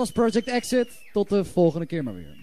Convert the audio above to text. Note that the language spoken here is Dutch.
Was Project Exit. Tot de volgende keer maar weer.